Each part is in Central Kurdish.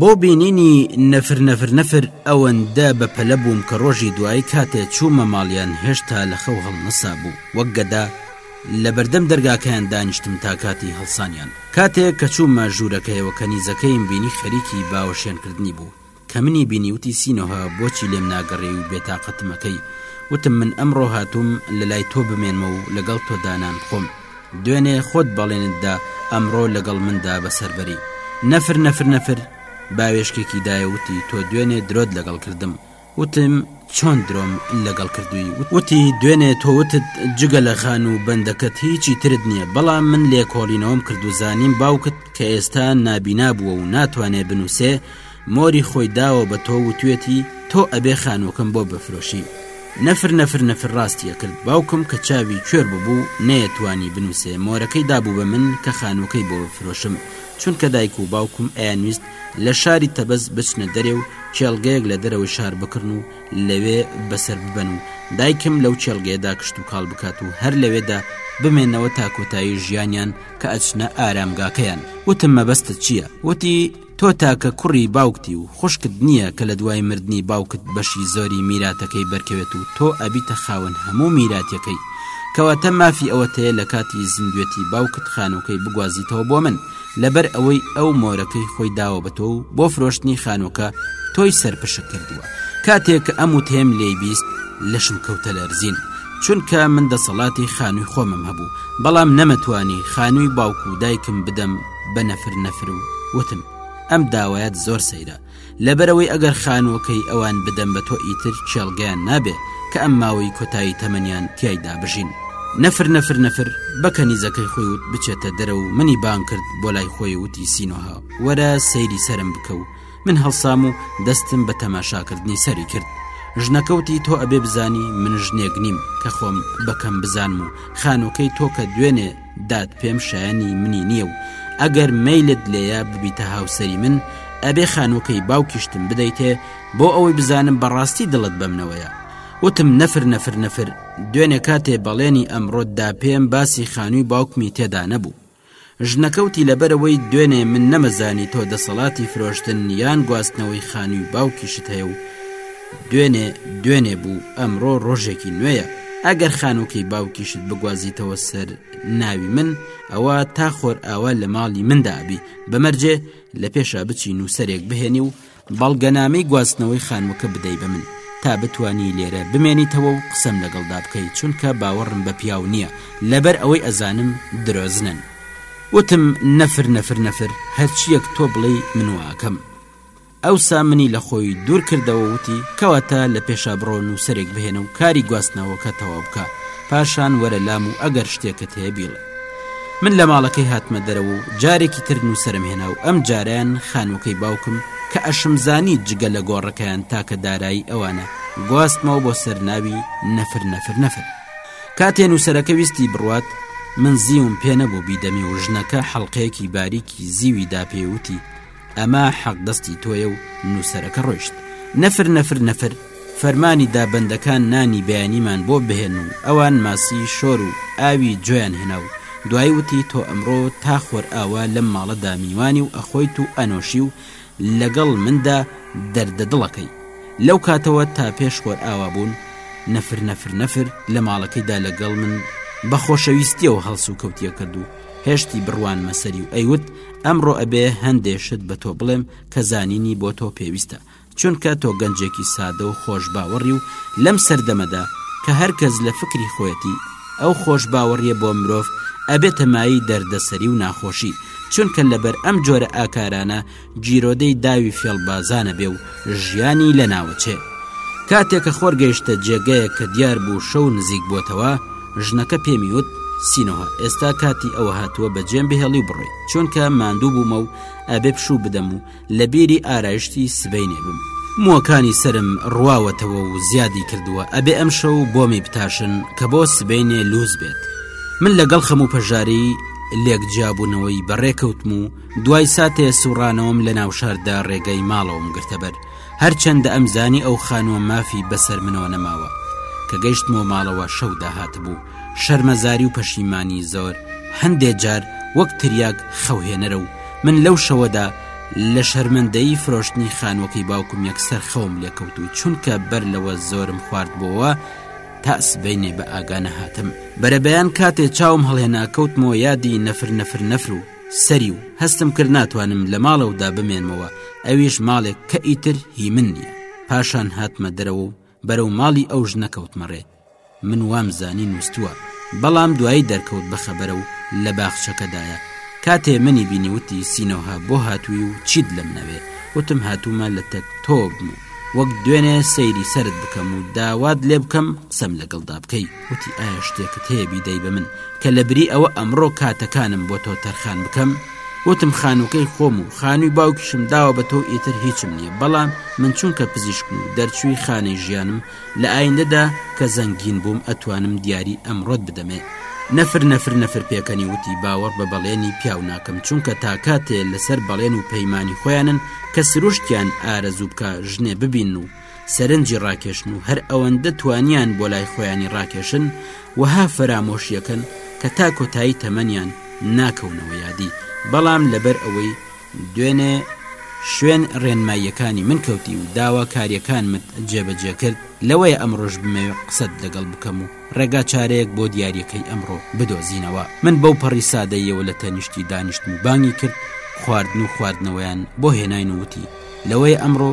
بۆ بینینی نەفر نەفر نەفر ئەوەندە بە پەلە بووم کە ڕۆژی دوایی کاتێ چوومە ماڵیان هێشتا لە خەو هەڵنەسا بوو وەک گەدە لە بەردەم دەرگاکەیان دانیشتم تا کاتی هەڵسانیان کاتێ کە چوومە ژوورەکەیەوە کە نیزەکەیم بینی خەریکی باوەشێنکردنی بوو کە منی بینی وتی سینۆهە بۆچی لێم ناگەڕێ و بێتاقەتمەکەی وتم من ئەمڕۆ هاتووم لە لای تۆ بمێنمە و لەگەڵ تۆ دانان بخۆم دوێنێ خۆت بەڵێنت دا ئەمڕۆ لەگەڵ مندا بەسەربەری نەفر نەفر نەفر باوێشکێکی دایە وتی تۆ دوێنێ درۆت لەگەڵ کردم وتم چۆن درۆم لەگەڵ کردووی وتی دوێنێ تۆوتت جگە لە خان و بەندەکەت هیچی ترت نییە بەڵام من لێکۆڵینەوەم کرد و زانیم باوکت کە ئێستا نابینا بووە و ناتوانێ بنووسێ مۆری خۆی داوە بە تۆ وتوێتی تۆ ئەبێ خانووەکەم بۆ بفرۆشی نەفر نەفر نەفر ڕاستیە کرد باوکم کە چاوی کوێر ببوو نەیەتوانی بنووسێ مۆرەکەی دابوو بە من کە خانووەکەی بۆ بفرۆشم چونکە دایک و باوکم ئەیانویست لە شاری تەبەز بچنە دەرێ و کێڵگەیەک لە دەرەوەی شار بکڕن و لەوێ بەسەر ببەن و دایکم لەو کێڵگەیەدا کشت و کاڵ بکات و هەر لەوێدا بمێنەوە تا کۆتایی ژیانیان کە ئەچنە ئارامگاکەیان وتم مەبەستت چییە وتی تۆ تاکە کوڕی باوکتی و خوشکت نییە کە لە دوای مردنی باوکت بەشی زۆری میراتەکەی بەرکەوێت و تۆ ئەبیتە خاوەن هەموو میراتەکەی کەواتە مافی ئەوەتەیە لە کاتی زیندوێتی باوکت خانووکەی بگوازیتەوە بۆ من لەبەر ئەوەی ئەو مۆرەکەی خۆی داوە بە تۆ و بۆ فرۆشتنی خانووکە تۆی سەرپشک کردووە کاتێک کە ئەم وتەیەم لێی بیست لەشم کەوتە لەرزین چونکە من دەسەڵاتی خانووی خۆمم هەبوو بەڵام نەمەتوانی خانووی باوک و دایکم بدەم بە نەفر نەفر و وتم ئەم داوایەت زۆر سەیرە لەبەرەوەی ئەگەر خانووەکەی ئەوان بدەم بە تۆ ئیتر چێلگەیان نابێ کە ئەم ماوەی کۆتایی تەمەنیان تایدا بژین نەفر نەفر نەفر بە کەنیزەکەی خۆی وت بچێتە دەرە و منی بان کرد بۆ لای خۆی وتی سینۆها وەرە سەیری سرم بکە و من هەڵسام و دەستم بە تەماشاکردنی سەری کرد ژنەکەوتی تۆ ئەبێ بزانی من ژنێک نیم کە خۆم بەکەم بزانم و خانووکەی تۆ کە دوێنێ داد پێم شایەنی منی نییە و ئەگەر میلت لێیە ببیتە هاوسری من ئەبێ خانووکەی باوکیشتم بدەیتێ بۆ ئەوەی بزانم بەڕاستی دڵت بەمنەوەیە وتم نەفر نەفر نەفر دوێنێ کاتێ بەڵێنی ئەمڕۆت دا پێم باسی خانووی باوکمی تێدا نەبوو ژنەکەوتی لەبەرەوەی دوێنێ من نەمەزانی تۆ دەسەڵاتی فرۆشتن یان گواستنەوەی خانووی باوکیشت هەیە و دوێنێ دوێنێ بوو ئەمڕۆ ڕۆژێکی نوێیە ئەگەر خانووکەی باوکیشت بگوازیتەوە سەر ناوی من ئەوە تا خۆر ئاوا لە ماڵی مندا ئەبی بەمەرجێ لە پێشا بچی نووسەرێک بهێنی و بەڵگەنامەی گواستنەوەی خانووکە بدەی بە من تا بتانی لێرە بمێنیتەوە و قسەم لەگەڵدا بکەیت چونکە باوەڕم بە پیاو نییە لەبەر ئەوەی ئەزانم درۆزنن وتم نەفر نەفر نەفر هەرچیەک تۆ بڵێ منواکەم ئەوسا منی لە خۆی دوور کردەوە وتی، کەواتە لە پێشا بڕۆ نووسەرێک بهێنە و کاری گواستنەوەکە تەواو بکە، پاشان وەرە لام و ئەگەر شتێکت هەیە بیڵێ. من لە ماڵەکەی هاتمە دەرەوە و جارێکی تر نووسەرم هێنا و ئەم جارەیان خانووەکەی باوکم کە ئەشمزانی جگە لە گۆڕەکەیان تاکە دارایی ئەوانە، گواستمەوە بۆ سەر ناوی نەفر نەفر نەفر. کاتێ نووسەرەکە ویستی بڕوات، من زیوم پێ نەبوو بیدەمی و ژنەکە حەڵقەیەکی باریکی زیوی دا پێ و وتی، ئەمە حەق دەستی تۆیە و نووسەرەکە ڕۆیشت نەفر نەفر نەفر فەرمانی دا بەندەکان نانی بەیانیمان بۆ بهێن و ئەوان ماسی شۆر و ئاوی جۆیان هێنا و دوایی وتی تۆ ئەمڕۆ تا خۆر ئاوا لەم ماڵەدا میوانی و ئەخۆیت و ئەنۆشی و لەگەڵ مندا دەردە دڵەکەی لەو کاتەوە تا پێش خۆر ئاوا بوون نەفر نەفر نەفر لە ماڵەکەیدا لەگەڵ من بە خۆشەویستیەوە هەڵسو کەوتیە کردو هێشتی بڕوانمە سەری و ئەیوت ئەمڕۆ ئەبێ هەندێ شت بە تۆ بڵێم کە زانینی بۆ تۆ پێویستە چونکە تۆ گەنجێکی سادە و خۆش باوەڕی و لەم سەردەمەدا کە هەر کەس لە فکری خۆەتی ئەو خۆش باوەڕیە بۆ مرۆڤ ئەبێتە مایی دەردەسەری و ناخۆشی چونکە لەبەر ئەم جۆرە ئاکارانە گیرۆدەی داوی فێڵبازانە بێ و ژیانی لە ناوەچێ کاتێک کە خۆر گەیشتە جێگەیە کە دیار بوو شەو نزیک بووتەوە ژنەکە پێمیوت سینەوە ئێستا کاتی ئەوە هاتووە بە جێم بهێڵی و بڕۆی چونکە ماندوو بوومە و ئەبێ پشوو بدەم و لە بیری ئارایشتی سبەینێ بم موەکانی سرم ڕواوەتەوە و زیادی کردووە ئەبێ ئەم شەو بۆمی بتاشن کە بۆ سبینێ لووز بێت من لەگەڵ خەم و پەژاری لێک جیابوونەوەی بەڕێکەوتم و دوای ساتێ سوڕانەوەم لە ناوشاردا ڕێگەی ماڵەوەم گرتەبەر هەرچەندە ئەم زانی ئەو خانووە مافی بەسەر منەوە نەماوە کە گەیشتمەوە ماڵەوە شەو داهاتبوو شەرمەزاری و پەشیمانی زۆر هەندێ جار وەک تریاک خەوهێنەرە و من لەو شەوەدا لە شەرمەندەی فرۆشتنی خانووەکەی باوکم یەکسەر خەوم لێکەوت و چونکە بەر لەوە زۆرم خواردبووەوە تا سبەینێ بە ئاگانە هاتم بەرەبەیان کاتێ چاوم هەڵێناکەوتمەوە یادی نەفر نەفر نەفر و سەری و هەستم کرد ناتوانم لە ماڵەوەدا بمێنمەوە ئەویش ماڵێک کە ئیتر هی من نییە پاشان هاتمە دەرەوە و بەرەو ماڵی ئەو ژنە کەوتمەڕێ من وام زانی نووسووە بەڵام دوایی دەرکەوت بەخەبەرە و لە باخچەکەدایە کاتێ منی بینیوتی سینەوها بۆ هاتووی و چیت لەم نەوێ وتم هاتوومە لە تەک تۆبم و وەک دوێنێ سەیری سرد بکەم و داوات لێ بکەم قسەم لەگەڵدا بکەی وتی، ئایا شتێکت هەیە بیدەی بە من، کە لە بری ئەوە ئەمڕۆ کاتەکانم بۆ تۆ تەرخان بکەم؟ وتم، خانووکەی خۆم و خانووی باوکیشم داوە بە تۆ و ئیتر هیچم نییە، بەڵام من چونکە پزیشکم و دەرچووی خانەی ژیانم، لە ئایندەدا کە زەنگین بووم ئەتوانم دیاری ئەمڕۆت بدەمێ. نەفر نەفر نەفر پێکەنی وتی، باوەڕ بە بەڵێنی پیاو ناکەم، چونکە تا کاتێ لەسەر بەڵێن و پەیمانی خۆیانن، کە سروشتیان ئارەزوو بکا ژنێ ببینن و، سەرنجی ڕاکێشن و هەر ئەوەندە توانیان بۆ لای خۆیانی ڕاکێشن وەها فەرامۆشیەکەن کە تا کۆتایی تەمەنیان ناکەونەوە یادی بەڵام لەبەر ئەوەی دوێنێ شوێن ڕێنماییەکانی من کەوتی و داوا کاریەکانمت جێبەجێ کرد لەوەیە ئەمڕۆژ بمەوێت قسەت لەگەڵ بکەم و ڕێگا چارەیەک بۆ دیارەکەی ئەمڕۆ بدۆزینەوە من بەو پەڕی سادەیەوە لە تەنیشتی دانیشتم و بانگی کرد خواردن و خواردنەوەیان بۆ هێناین وتی لەوەیە ئەمڕۆ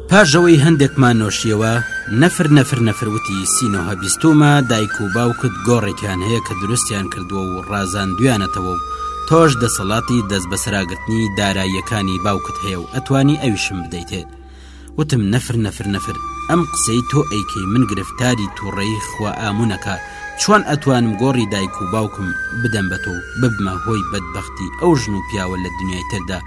پاش ئەوەی هەندێکمان نۆشیەوە، نەفر نەفر نەفر وتی، سینۆهە بیستوومە دایک و باوکت گۆڕێکیان هەیە کە دروستیان کردووە و ڕازاندویانەتەوە و تۆش دەسەڵاتی دەستبەسەراگرتنی داراییەکانی باوکت هەیە و ئەتوانی ئەویشم بدەیتێ. وتم، نەفر نەفر نەفر، ئەم قسەی تۆ ئەیکەی من گرفتاری توڕەیی خوائامونەکە، چۆن ئەتوانم گۆڕی دایک و باوکم بدەم بە تۆ و ببمە هۆی بەدبەختی ئەو ژن و پیاوە لە دنیای تردا،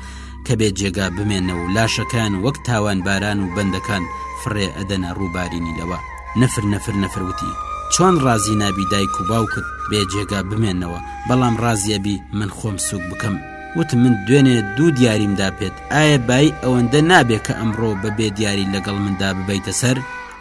کە بێ جێگا بمێنە و لاشەکان وەک تاوان باران و بەندەکان فڕێ ئەدەنە ڕووبارینی لەوە نەفر نەفر نەفروتی چۆن ڕازی نابی دایک و باوکت بێ جێگا بمێنەوە بەڵام ڕازیەبی من خۆم سوک بکەم وتم من دوێنێ دوو دیاریمدا پێت ئایا بای ئەوەندە نابێ کە ئەمڕۆ بە بێ دیاری لەگەڵ مندا ببیتە سەر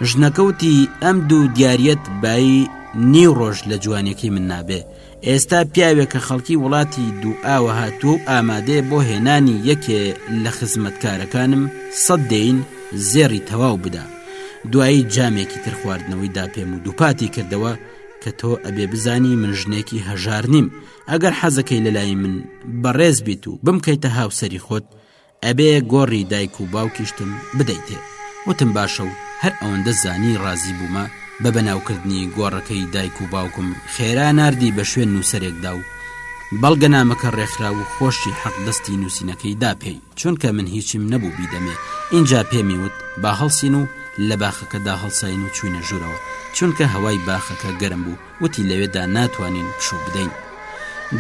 ژنەکەوتی ئەم دوو دیارەت بایی نیو ڕۆژ لە جوانەکەی من نابێ ئێستا پیاوێکە خەڵکی وڵاتی دووئاوە هاتووە و ئامادەیە بۆ هێنانی یەکێ لە خزمەتکارەکانم سەد دین زێڕی تەواو بدا دوایی جامێکی تر خواردنەوەی دا پێم و دووپاتی کردەوە کە تۆ ئەبێ بزانی من ژنێکی هەژار نیم ئەگەر حەزەکەی لەلای من بەڕێز بیت و بمکەیتە هاوسری خۆت ئەبێ گۆڕی دایک و باوکیشتم بدەیتێ وتم باشە و هەر ئەوەندە زانی ڕازی بوومە بە بەناوکردنی گۆڕەکەی دایک و باوکم خێرا ناردی بە شوێن نووسەرێکدا و بەڵگەنامەکە ڕێکخرا و خۆشی حەق دەستی نووسینەکەی دا پێی چونکە من هیچیم نەبوو بیدەمێ ئینجا پێمی وت با هەڵسین و لە باخەکەدا هەڵساین و چوینە ژوورەوە چونکە هەوای باخەکە گەرم بوو وتی لەوێدا ناتوانین پشوو بدەین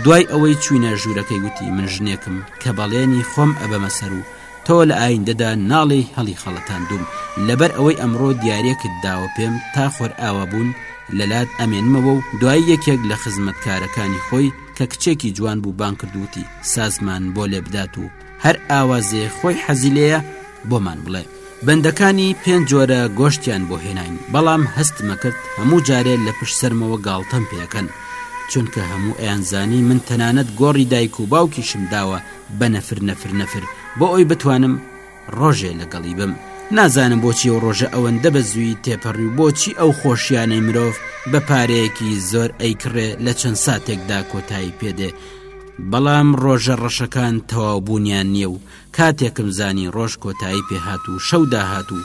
دوای ئەوەی چوینە ژوورەکەی وتی من ژنێکم کە بەڵێنی خۆم ئەبەمە سەر و تۆ لە ئایندەدا ناڵی هەڵی خەڵەتان دوم لەبەر ئەوەی ئەمڕۆ دیارەکت داوە پێم تا خۆر ئاوا بوون لەلات ئەمێنمەوە و دوای یەکێک لە خزمەتکارەکانی خۆی کە کچێکی جوان بوو بان کردوتی سازمان بۆ لێبدات و هەر ئاوازێ خۆی حەزی لێیە بۆمان بڵێ بەندەکانی پێنج جۆرە گۆشتیان بۆ هێناین بەڵام هەستمەکرد هەموو جارێ لە پشت سەرمەوە گاڵتەم پێەکەن چونکە هەموو ئەیانزانی من تەنانەت گۆڕی دایک و باوکیشم داوە بە نەفر نەفر نەفر بۆ ئەوی بتوانم ڕۆژێ لەگەڵی بم نازانم بۆچی و ڕۆژە ئەوەندە بە زووی تێپەڕی و بۆچی ئەو خۆشیانەی مرۆڤ بە پارەیەکی زۆر ئەیکڕێ لە چەند ساتێکدا کۆتایی پێدێ بەڵام ڕۆژە ڕەشەکان تەواو بوونیان نییە و کاتێکم زانی ڕۆژ کۆتایی پێهات و شەو داهات و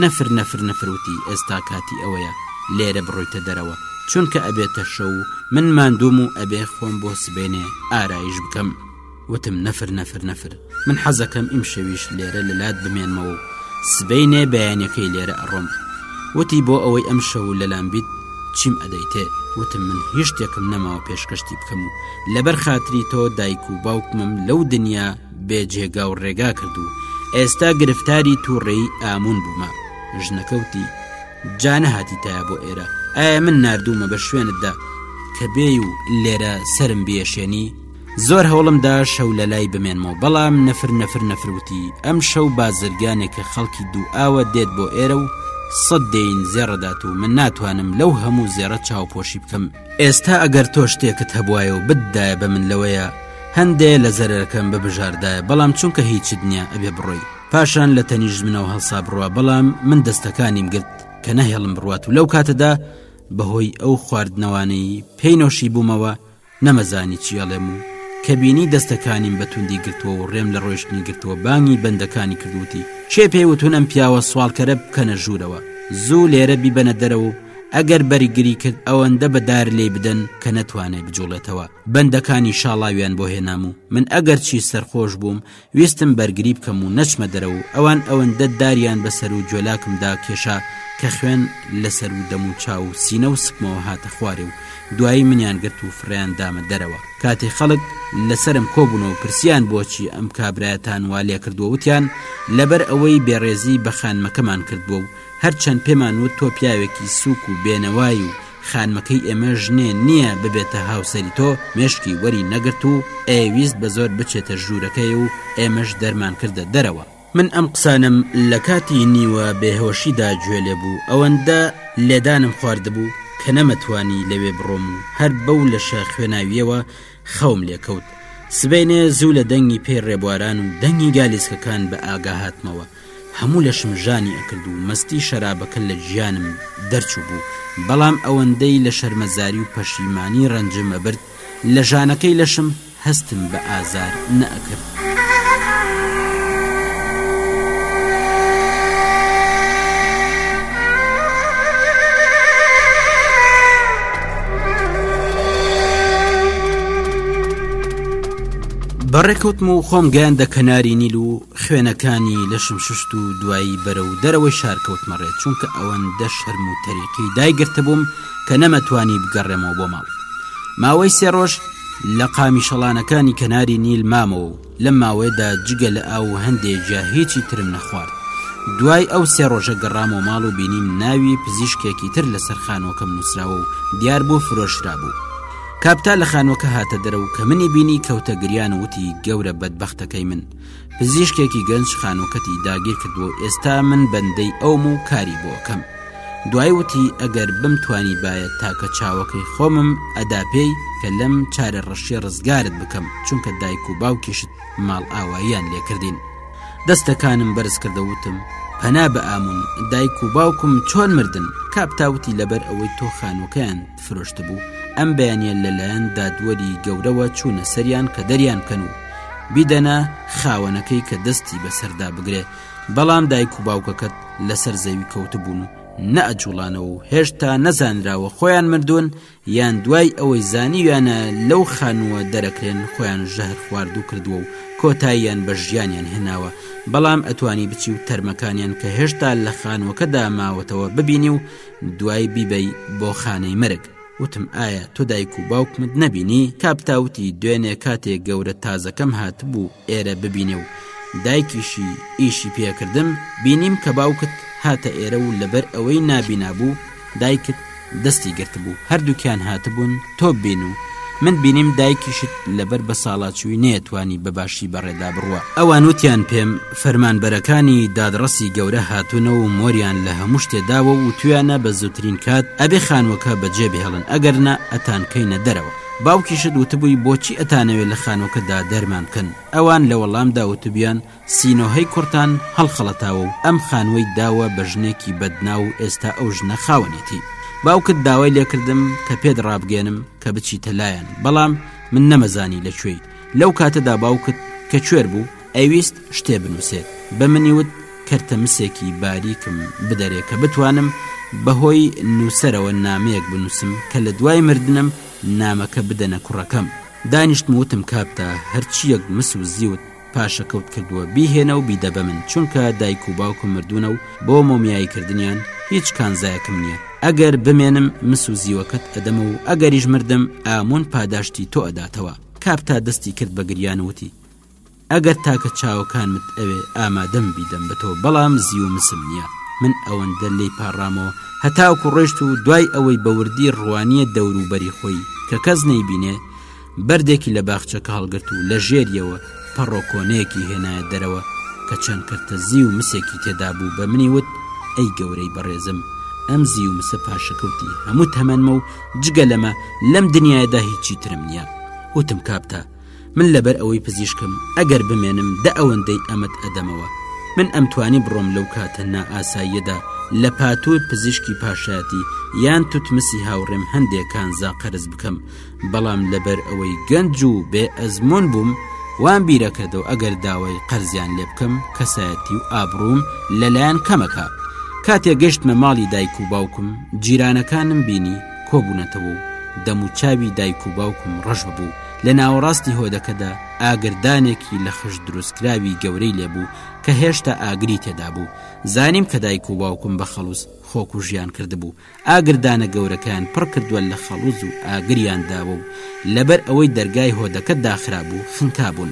نەفر نەفر نەفروتی ئێستا کاتی ئەوەیە لێرە بڕۆیتە دەرەوە چونکە ئەبێتە شەو و من ماندووم و ئەبێ خۆم بۆ سبەینێ ئارایش بکەم وتم نەفر نەفر نەفر من حەزەکەم ئیمشەویش لێرە لەلات بمێنمەوە و سبەینێ بەیانەکەی لێرە ئەڕۆم وتی بۆ ئەوەی ئەم شەو و لەلام بیت چیم ئەدەیتێ وتم من هیچ شتێکم نەماوە پێشکەشتی بکەم و لەبەر خاتری تۆ دایک و باوکمم لەو دنیا بێ جێگا و ڕێگا کرد و ئێستا گرفتاری تووڕێی ئامون بوومە ژنەکەوتی جا نەهاتی تایە بۆ ئێرە ئایا من نردوومە بە شوێنتدا کە بێی و لێرە سرم بێشێنی زۆر هەوڵم دا شەو لە لای بمێنمەوە بەڵام نەفر نەفر نەفروتی ئەم شەو بازرگانێک کە خەڵکی دوو ئاوە دێت بۆ ئێرە و سەد دێین زێڕەدات و من ناتوانم لەو هەموو زێرە چاوپۆشی بکەم ئێستا ئەگەر تۆ شتێکت هەبواە و بددایە بە من لەوەیە هەندێ لە زەرەکەم بە بژاردایە بەڵام چونکە هیچت نییە ئەبێ بڕۆی پاشان لە تەنیش منەوە هەڵسا بڕە بەڵام من دەستەکانیم گرت کە نەهێڵم بڕات و لەو کاتەدا بەهۆی ئەو خواردنەوانەی پێینۆشی بوومەوە نەمەزانی چی ئەڵێم و کە بینی دەستەکانیم بە توندی گرتووە و ڕێم لە ڕۆیشتنی گرتووە بانگی بەندەکانی کرد وتی، کێ پێی وتوون ئەم پیاوە سواڵکەرە بکەنە ژوورەوە، زوو لێرە بیبەنە دەرەوە و ئەگەر بەرگری کرد ئەوەندە بە دار لێی بدەن کە نەتوانێ بجووڵێتەوە. بەندەکانی شاڵاویان بۆ هێنام و من ئەگەرچی سەرخۆش بووم ویستم بەرگری بکەم و نەچمە دەرەوە و ئەوان ئەوەندە داریان بە سەر و جۆلاکمدا کێشا کە خوێن لە سەر و دەم و چاو و سینە و سکمەوە هاتە خوارێ و دوایی منیان گرت و فڕێیان دامە دەرەوە کاتێ خەڵک لەسەرم کۆبوونەوە و پرسیان بۆچی ئەم کابرایەتان وا لێ کردووە وتیان لەبەر ئەوەی بێڕێزی بە خانمەکەمان کردووە و هەرچەند پێمان وت تۆ پیاوێکی سووک و بێنەوای و خانمەکەی ئێمە ژنێ نییە ببێتە هاوسەری تۆ، مێشکی وەری نەگرت و ئەیەویست بە زۆر بچێتە ژوورەکەی و ئێمەش دەرمانکردە دەرەوە. من ئەم قسانەم لە کاتی نیوە بێهۆشیدا گوێ لێ بوو، ئەوەندە لێدانم خواردبوو کە نەمەتوانی لەوێ بڕۆم و هەر بەو لەشە خوێناوییەوە خەوم لێ کەوت. سبەینێ زوو لە دەنگی پێی ڕێبواران و دەنگی گالیسکەکان بە ئاگا هاتمەوە. هەموو لەشم ژانی ئەکرد و مەستی شەرابەکە لە گیانم دەرچووبوو، بەڵام ئەوەندەی لە شەرمەزاری و پەشیمانی ڕەنجم ئەبرد لە ژانەکەی لەشم هەستم بە ئازار نەئەکرد. بەڕێکەوتم و خۆم گەیاندە کەناری نیل و، خوێنەکانی لەشم شوشت و دوایی بەرەو دەرەوەی شار کەوتمە ڕێ چونکە ئەوەندە شەرم و تەریقی دایگرتبووم کە نەمەتوانی بگەڕێمەوە بۆ ماڵ ماوەی سێ ڕۆژ لە قامی شەڵانەکانی کەناری نیل مامەوە و لەم ماوەیەدا جگە لە ئاو و هەندێ جا هیچی ترم نەخوارد دوای ئەو سێ ڕۆژە گەڕام و ماڵ و بینیم ناوی پزیشکێکی تر لەسەر خانوەکەم نووسراوە و دیار بوو فرۆشرا بوو کاپتا لە خانوەکە هاتە دەرەوە کە منی بینی کەوتە گریان وتی گەورە بەدبەختەکەی من پزیشکێکی گەنج خانووکەتی داگیر کردووە و ئێستا من بەندەی ئەوم و کاری بۆ ئەەکەم دوای وتی ئەگەر بم توانی باە تاکە چاوەکەی خۆمم ئەدا پێی کە لەم چارە ڕەشیە ڕزگارت بکەم چونکە دایک و باوکیشت ماڵ ئاواییان لێکردین دەستەکانم بەرز کردە وتم پەنا بە ئامون دایک و باوکم چۆن مردن کاپتاوتی لەبەر ئەوەی تۆ خانووکەیان فرۆشتبوو ئەم بەیانە لەلایەن دادوەری گەورەوە چوونە سەریان کە دەریان کەن و بیدەنە خاوەنەکەی کە دەستی بەسەردا بگرێ بەڵام دایک و باوکەکەت لەسەر زەوی کەوتبوون و نەئەجوڵانەوە و هێشتا نەزانراوە خۆیان مردوون یان دوای ئەوەی زانیویانە لەو خانووە دەرەکرێن خۆیان ژەهر خواردوو کردووە و کۆتاییان بە ژیانیان هێناوە بەڵام ئەتوانی بچی و تەرمەکانیان کە هێشتا لە خانووەکەدا ماوەتەوە ببینی و دوای بیبەی بۆ خانەی مەرگ وتم ئایا تۆ دایک و باوکمت نەبینی کاپتاوتی دوێنێ کاتێک گەورە تازەکەم هاتبوو ئێرە ببینێ و دایکیشی ئیشی پێکردم بینیم کە باوکت هاتە ئێرە و لەبەر ئەوەی نابینابوو دایکت دەستی گرتبوو هەردووکیان هاتبوون تۆ ببین و من بینیم دایکیشت لەبەر بە ساڵاچووی نەیەتوانی بەباشی بەڕێدا بڕوە. ئەوان وتیان پێم فەرمانبەرەکانی دادڕەسی گەورە هاتوونە و مۆریان لە هەموو شتێ داوە و وتویانە بە زووترین کات ئەبێ خانووەکە بەجێ بهێڵن ئەگەر نا ئەتانکەینە دەرەوە. باوکیشت وتبووی بۆچی ئەتانەوێ لە خانووەکەدا دەرمان بکەن؟ ئەوان لە وەڵامدا وتبوویان، سینۆهەی کوڕتان هەڵخەڵەتاوە و ئەم خانووەی داوە بە ژنێکی بەدناو و ئێستا ئەو ژنە خاوەنێتی باوکت داوای لێکردم کە پێت ڕابگەێنم کە بچیتە لایەن بەڵام من نەمەزانی لە کوێی لەو کاتەدا باوکت کە کوێر بوو ئەویست شتێ بنووسێت بە منی وت کەرتە مسێکی باریکم بدەرێ کە بتوانم بەهۆی نووسەرەوە نامەیەک بنووسم کە لە دوای مردنم نامەکە بدەنە کوڕەکەم دانیشتم وتم کاپتا هەرچیەک مس و زیوت پاشەکەوت کردووە بیهێنە و بیدە بە من چونکە دایک و باوکم مردوونە و بۆ مۆمیایی کردنیان هیچ کانزایەکم نییە ئەگەر بمێنم مس و زیوەکەت ئەدەمە و ئەگەریش مردم ئامون پاداشتی تۆ ئەداتەوە کاپ تا دەستی کرد بە گریان وتی ئەگەر تاکە چاوەکانمت ئەوێ ئامادەم بیدەم بە تۆ بەڵام زیو مسم نییە من ئەوەندە لی پاڕامەوە هەتاوکو ڕێشت و دوای ئەوەی بەوردی ڕوانیە دەوروبەری خۆی کە کەس نەیبینێ بەردێکی لە باخچەکە هەڵگرت و لە ژێریەوە پەڕۆ کۆنەیەکی هێنایە دەرەوە کە چەند کرتەزی و مسێکی تێدا بوو بە منی وت ئەی گەورەی بەڕێزم ئەم زی و مسە پاشەکەوتی هەموو تەمەنمە و جگە لەمە لەم دنیادا هیچی ترم نییە وتم کاپتا من لەبەر ئەوەی پزیشکم ئەگەر بمێنم دە ئەوەندەی ئەمەد ئەدەمەوە من ئەمتوانی بڕۆم لەو کاتە نائاساییەدا لە پاتور پزیشکی پاشایەتی یان توتمسی هاوڕێم هەندێکان زا قەرز بکەم بەڵام لەبەر ئەوەی گەنج و بێ ئەزمۆن بووم وام بیرەکردەوە ئەگەر داوای قەرزیان لێ بکەم کەسایەتی و ئابرووم لەلایەن کەمەکە کاتێ گەشتمە ماڵی دایک و باوکم جیرانەکانم بینی کۆبوونەتەوە و دەم و چاوی دایک و باوکم ڕەش ببوو لە ناوەڕاستی هۆدەکەدا ئاگردانێکی لە خش دروستکراوی گەورەی لێبوو کە هێشتا ئاگری تێدا بوو زانیم کە دایک و باوکم بە خەڵوز خۆکوژیان کردبوو ئاگردانە گەورەکەیان پڕ کردووە لە خەڵوز و ئاگریان داوە و لەبەر ئەوەی دەرگای هۆدەکە داخرابوو خنکابوون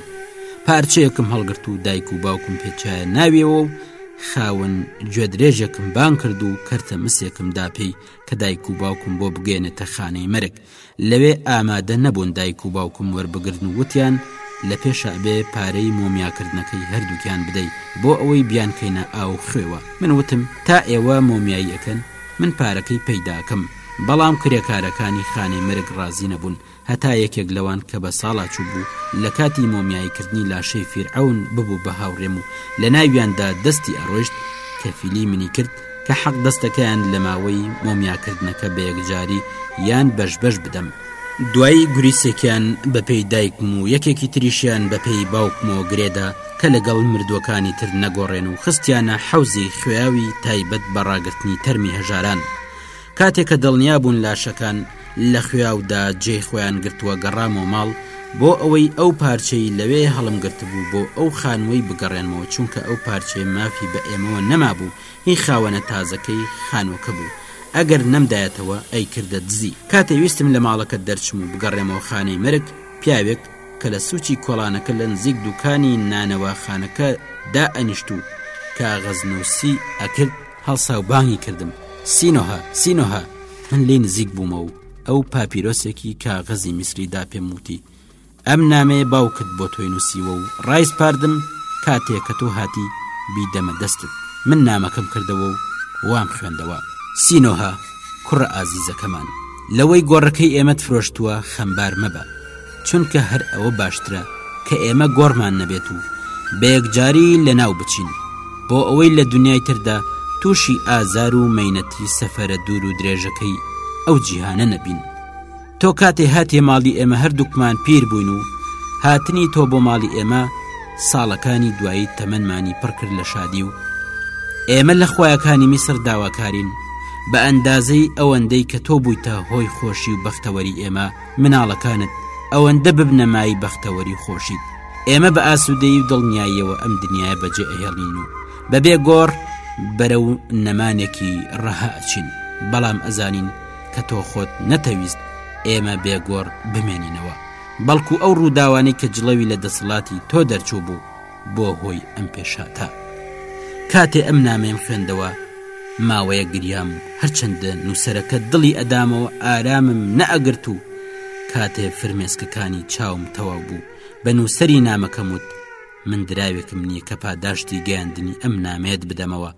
پارچەیەکم هەڵگرت و دایک و باوکم پێچایە ناویەوە و خاون گوێدرێژێکم بان کرد و کەرتە مسێکم داپێی کە دایک و باوکم بۆ بگەێنێتە خانەی مەرگ لەوێ ئامادە نەبوون دایک و باوکم وەربگرن و وتیان لە پێشە ئەبێ پارەی مۆمیاکردنەکەی هەردووکیان بدەی بۆ ئەوەی بیانکەینە ئاو و خوێوە من وتم تا ئێوە مۆمیایی ئەکەن من پارەکەی پەیداکەم بەڵام کرێکارەکانی خانەی مەرگ ڕازی نەبوون هەتا یەکێک لەوان کە بە ساڵاچوو بوو لە کاتی مۆمیاییکردنی لاشەی فیرعەون ببوو بە هاوڕێم و لە ناویاندا دەستی ئەڕۆیشت کەفیلی منی کرد کە حەق دەستەکەیان لە ماوەی مۆمیاکردنەکە بە یەکجاری یان بەش بەش بدەم دوایی گوریسێکیان بەپێی دایکم و یەکێکی تریشیان بەپێی باوکمەوە گرێدا کە لەگەڵ مردووەکانی تر نەگۆڕێن و خستیانە حەوزی خوێاوی تایبەت بە ڕاگررتنی تەرمی هەژاران کاتێک کە دڵنیا بوون لاشەکان لە خویاودا جێی خۆیان گرتووە گەڕامەوە ماڵ بۆ ئەوەی ئەو پارچەی لەوێ هەڵم گرتبوو بۆ ئەو خانووەی بگەڕێنمەوە چونکە ئەو پارچەیە مافی بە ئێمەوە نەمابوو هی خاوەنە تازەکەی خانووەکە بوو ئەگەر نەمدایەتەوە ئەیکردە دزی کاتێ ویستم لە ماڵەکە دەرچم و بگەڕێمەوە خانەی مەرگ پیاوێک کە لە سوچی کۆڵانەکە لە نزیک دوکانی نانەواخانەکە دا ئەنیشت و کاغەزنووسی ئەکرد هەڵسا و بانگی کردم سینۆهە سینۆهە من لی نزیک بوومە و ئەو پاپیرۆسێکی کاغەزی میسری دا پێم وتی ئەم نامەیە باوکت بۆ تۆی نووسیوە و ڕایز پاردم کاتێک کە تۆ هاتی بیدەمە دەستت من نامەکەم کردەوە و وام خوێندەوە سینۆها کوڕە ئازیزەکەمان لەوەی گۆڕەکەی ئێمەت فرۆشتووە خەمبار مەبە چونکە هەر ئەوە باشترە کە ئێمە گۆڕمان نەبێت و بە یەکجاری لەناو بچین، بۆ ئەوەی لە دنیای تردا تووشی ئازار و مەینەتی سەفەرە دوور و درێژەکەی ئەو جیهانە نەبین. تۆ کاتێ هاتیە ماڵی ئێمە هەردووکمان پیر بووین و هاتنی تۆ بۆ ماڵی ئێمە ساڵەکانی دوایی تەمەنمانی پڕ کرد لە شادی و ئێمە لە خویەکانی میسر داواکارین بە ئەندازەی ئەوەندەی کە تۆ بوویتە هۆی خۆشی و بەختەوەری ئێمە مناڵەکانت ئەوەندە ببنە مای بەختەوەری و خۆشیت ئێمە بە ئاسوودەی و دڵنیاییەوە ئەم دنیاە بەجێ ئەهێڵین و بەبێ گۆڕ بەرە و نەمانێکی ڕەها ئەچین بەڵام ئەزانین کە تۆ خۆت نەتەویست ئێمە بێگۆڕ بمێنینەوە بەڵکو ئەو ڕووداوانەی کە جڵەوی لە دەسەڵاتی تۆ دەرچوو بوو بۆ هۆی ئەم پێشاتە کاتێ ئەم نامەیەم خوێندەوە ماوەیە گریام و هەرچەندە نووسەرەکە دڵی ئەدامەوە ئارامم نەئەگرت و کاتێ فرمێسکەکانی چاوم تەواو بوو بە نووسری نامەکەم وت من دراوێکم نییە کە پاداشتی گەیاندنی ئەم نامێت بدەمەوە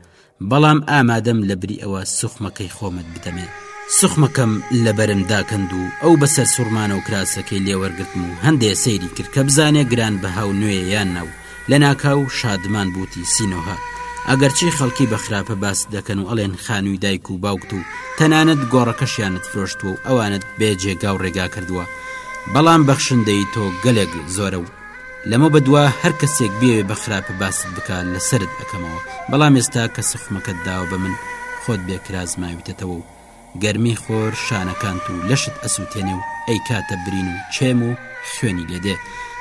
بەڵام ئامادەم لە بری ئەوە سوخمەکەی خۆمت بدەمێ سوخمەکەم لە بەرم داکەند و ئەو بەسەر سوڕمانە و کراسەکەی لێوەرگتم و هەندێ سەیری کرد کە بزانێ گران بە هاو نوێ یان ناو لە ناکاو شادمان بوتی سینۆهە ئەگەرچی خەڵکی بە خراپە باست دەکەن و ئەڵێن خانووی دایک و باوکت و تەنانەت گۆڕەکەشیانت فرۆشتووە و ئەوانت بێ جێگا و ڕێگا کردووە بەڵام بەخشندەی تۆ گەلێک زۆرە و لەمە بەدوا هەر کەسێک بێوێ بە خراپە باست بکە لە سرد ئەەکەمەوە بەڵام ئێستا کە سخمەکەت داوە بە من خۆت بێکراز ماویتەتەوە و گەرمی خۆر شانەکانت و لەشت ئەسووتێنێ و ئەی کاتە برین و چێم و خوێنی لێدێ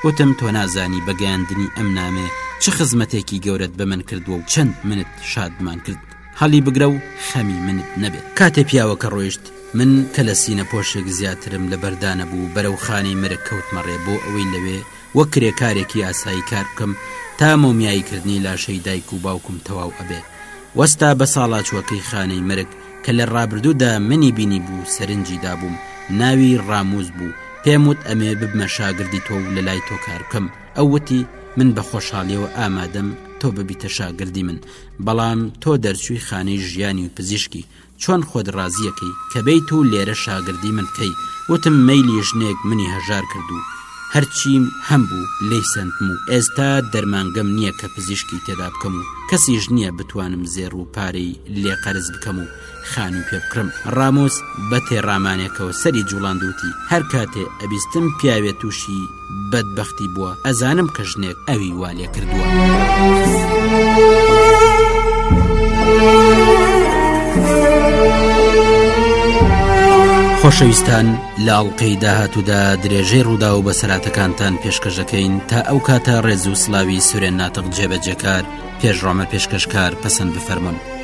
وتم تۆ نازانی بەگەیاندنی ئەم نامێ چ خزمەتێکی گەورەت بە من کردووە و چەند منت شادمان کرد هەڵی بگرە و خەمی منت نەبێت کاتێ پیاوەکە ڕۆیشت من کە لە سینە پۆشێک زیاترم لە بەردانەبوو بەرەو خانەی مەرگ کەوتمە ڕێ بۆ ئەوەی لەوێ وەک کرێکارێکی ئاسایی کار بکەم تا مۆمیایی کردنی لاشەی دایک و باوکم تەواو ئەبێ وەستا بە ساڵاچوەکەی خانەی مەرگ کە لە ڕابردوودا منی بینی بوو سەرنجی دابووم ناوی ڕاموز بوو پێم وت ئەمێ ببمە شاگردی تۆ و لە لای تۆ کار بکەم ئەو وتی من بە خۆشحاڵیەوە ئامادەم تۆ ببیتە شاگردی من بەڵام تۆ دەرچووی خانەی ژیانی و پزیشکی چۆن خۆت ڕازیەکەی کە بیت و لێرە شاگردی من بکەی وتم مەیلی ژنێک منی هەژار کردوو هەرچیم هەم بوو لی سندم و ئێستا دەرمانگەم نییە کە پزیشکی تێدا بکەم و کەسیش نییە بتوانم زێڕ و پارەی لێ قەرز بکەم و خانووی پێ بکڕم ڕامۆس بە تێڕامانێکەوە سەری جوڵاندوتی هەر کاتێ ئەبیستم پیاوێ تووشی بەدبختی بووە ئەزانم کە ژنێک ئەوی والێ کردووە. خۆشەویستان لاڵقەی داهاتوودا درێژەی ڕوودا و بەسەراتەکانتان پێشکەشەکەین تا ئەو کاتە ڕێز و سلاوی سورێن ناتەق جێبەجێکار پێشڕۆمە پێشکەشکار پەسەند بفەرمونون